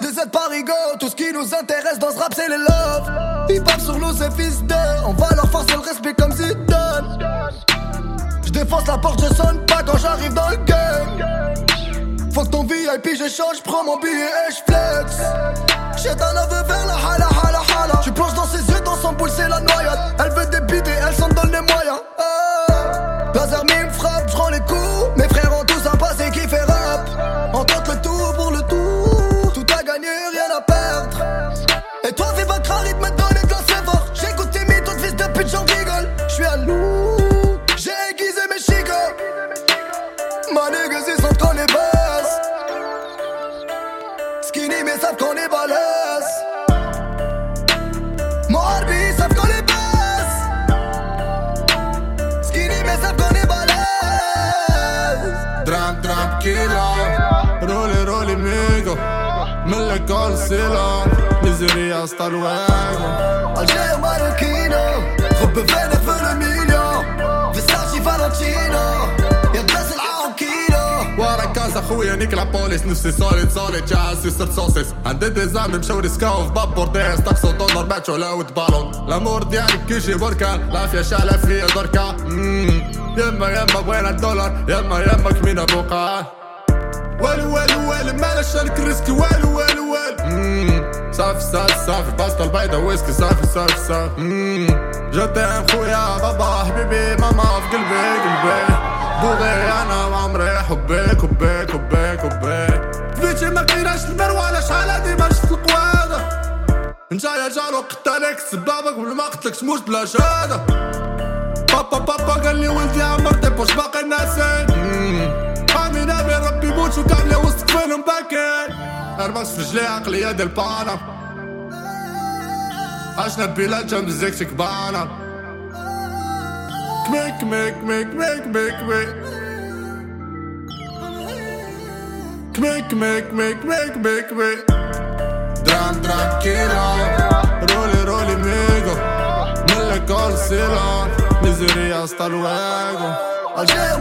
Des aides parigo, tout ce qui nous intéresse dans ce rap c'est les love. Ils parlent sur nous c'est fils de On va leur forcer le respect comme Zidane Je défonce la porte, je sonne pas quand j'arrive dans le game Faut que ton VIP j'échange, prends mon billet et j'flex J'ai un aveu vers la hala hala hala. Tu plonges dans ses yeux, dans son boule c'est la noyade. Elle veut des et elle s'en donne les moyens. Ah. Laser Ma niggas ils sentent qu'on est basse Skinny mais savent qu'on est balèze Mon Harbi ils savent qu'on est basse Skinny mais savent qu'on est balèze درام درام كيلا رولي رولي ميجو من الكول سيلا ميزيريا ستار واغون خويا نيك البوليس نفسي سوليد سوليد جاسي صرت سوسيس عندي دي زعمي مشاو ريسكاو في باب بورديس طقسو دولار باتشو لاود بالون الأمور ديالك كيجي بركان العافية شالة فيا دركا. يما يما بغينا الدولار يما يما كمينا بوقا والو والو والو مالا شارك الريسك والو والو والو. صافي صافي صافي باستا البيضة ويسكي صافي صافي صافي مم. جدام خويا بابا حبيبي ماما في قلبي قلبي بوغي أنا وعمري حبيك حبيك كايناش المروانة شحال هادي ما شفت القوادة نجايا جارو قتالك سبابك قبل ما قتلك تموت بلا شهادة. بابا بابا قال لي ولدي عمرتي بوش باقي الناسين آمين ابي ربي موت وكان لي وسط فيلم باكين ارمس في رجلي عقلية ديال بانا عشنا بلاد جنب زيك كبانا كميك كميك كميك كميك كميك كميك. Kmek, kmek, kmek, kmek, kmek, kmek Dran, dran, kira Roli, roli, migo Nelle col, sila Miseria, hasta luego. Oggi è un